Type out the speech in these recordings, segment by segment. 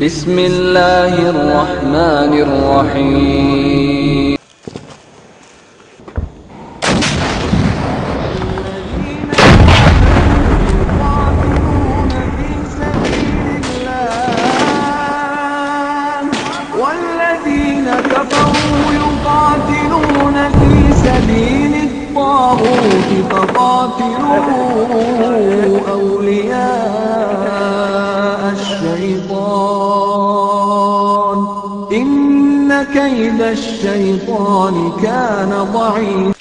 بسم الله الرحمن الرحيم. كيد الشيطان كان ضعيفا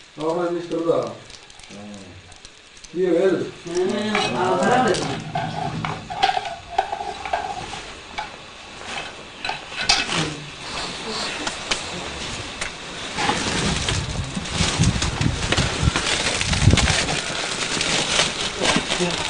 Yeah.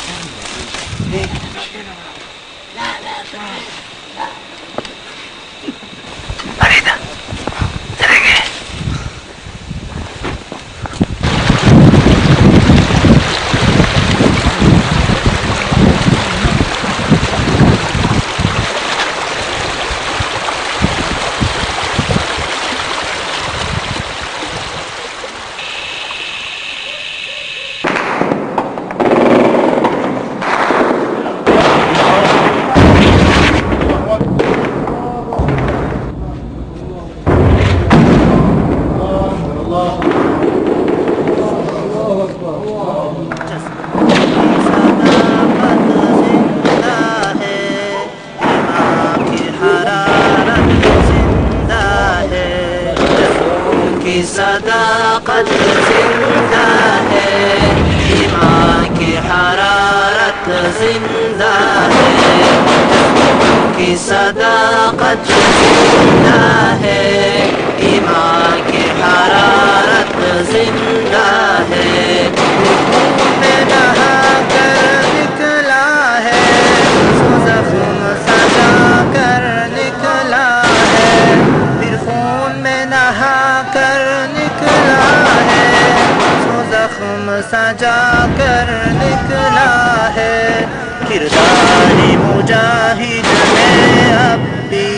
صداقت زندہ ہے، ایمان کی حرارت زندہ ہے۔ کی صداقت زندہ ہے، ایمان کی حرارت زندہ زخم سجا کر نکلا ہے۔ کرداری مجاہد میں اب بھی۔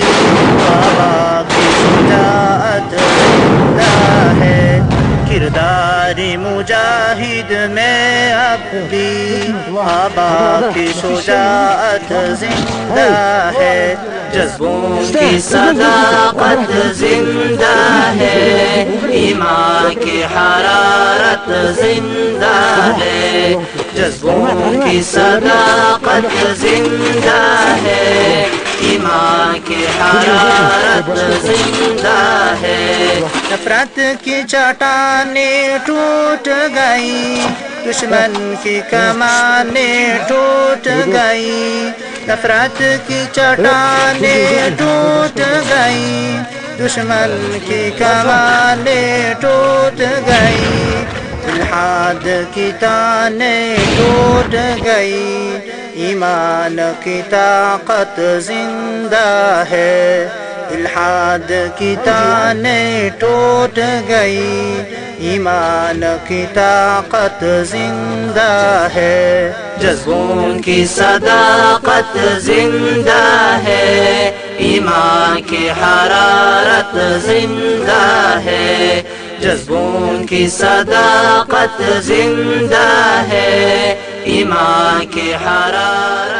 بابا کی شجاعت زندہ ہے۔ کرداری مجاہد میں اب بھی۔ بابا کی شجاعت زندہ ہے۔ جذبوں کی صداقت زندہ ہے ایمان کی حرارت زندہ ہے۔ جذبوں کی صداقت زندہ ہے ایمان کی حرارت زندہ ہے۔ نفرت کی چٹانیں ٹوٹ گئی دشمن کی کمانیں ٹوٹ گئی نفرت کی چٹانیں ٹوٹ گئی دشمن کی کمانیں ٹوٹ گئی الحاد کی تانیں ٹوٹ گئی ایمان کی طاقت زندہ ہے۔ الحاد کی تانیں ٹوٹ گئی، ایمان کی طاقت زندہ ہے۔ جذبوں کی صداقت زندہ ہے۔ ایمان کی حرارت زندہ ہے۔ جذبوں کی صداقت زندہ ہے۔ ایمان کی حرارت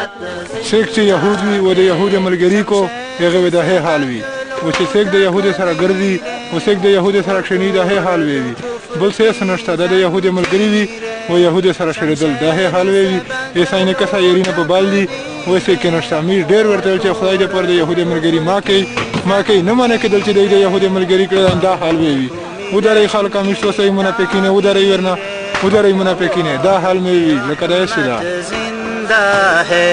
څوک چې یهود وي و د یهود ملګري کو هغه به د هي حال وي و چې څوک د یهود سره ګرځي و څوک د یهود سره کښېني د هي حال وي بل څه هیڅ نشته د یهود ملګري وي و یهود سره شریدل د هي حال وي ایسای نه کسا یرینه په بال دي و څه کې نشته. امیر ډیر ورته چې خدای دې پر د یهود ملګري ما کوي ما کوي. نه مانه کېدل چې د یهود ملګري کړه دا حال وي وداري خلک امیر تو صحیح منافقینه وداري ورنه وداري منافقینه دا حال مې وي لکه دا سیدا زندہ ہے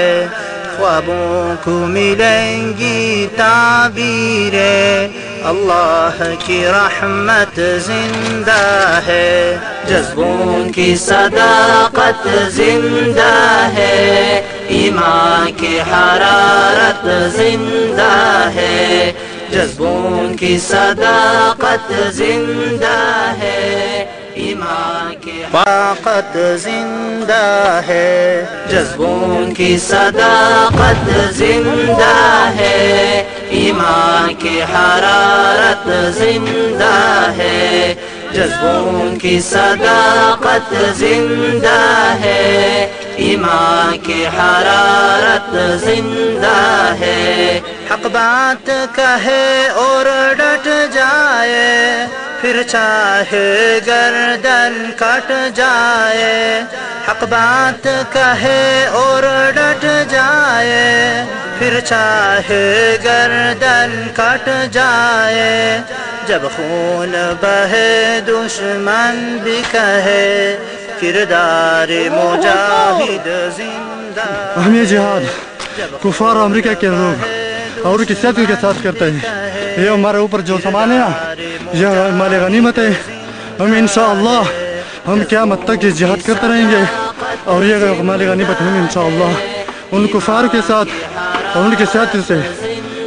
خوابوں کو ملیں گی تعبیریں اللہ کی رحمت زندہ ہے۔ جذبوں کی صداقت زندہ ہے۔ ایمان کی حرارت زندہ ہے۔ جذبوں کی صداقت زندہ ہے۔ ایمان کی طاقت زندہ ہے۔ جذبوں کی صداقت زندہ ہے۔ ایمان کی حرارت زندہ ہے۔ جذبوں کی صداقت زندہ ہے۔ ایمان کی حرارت زندہ ہے۔ حق بات کہے اور ڈٹ جائے پھر چاہے گردن کٹ جائے، حق بات کہے اور ڈٹ جائے۔ پھر چاہے گردن کٹ جائے، جب خون بہے، دشمن بھی کہے۔ کردار مجاہد زندہ۔ ہم یہ جہاد، کفار امریکہ کے لوگ۔ اور ان کی سیادت کے ساتھ کرتے ہیں۔ یہ ہمارے اوپر جو سامان ہے نا، یہ مال غنیمت ہے۔ ہم انشاءاللہ، ہم قیامت تک یہ جہاد کرتے رہیں گے۔ اور یہ مال غنیمت ہم انشاءاللہ، ان کفار کے ساتھ اور ان کی سیادت سے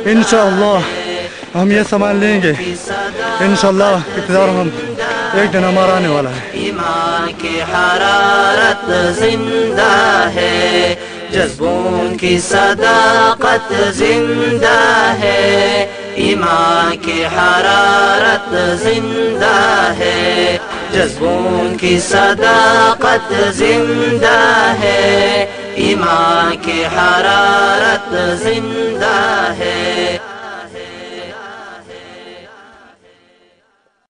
انشاءاللہ ہم یہ سامان لیں گے۔ انشاءاللہ، اقتدار ہم ایک دن ہمارا آنے والا ہے۔ ایمان کی حرارت زندہ ہے جذبوں کی صداقت زندہ ہے۔ ایمان کی حرارت زندہ ہے۔ جذبوں کی صداقت زندہ ہے۔ ایمان کی حرارت زندہ ہے۔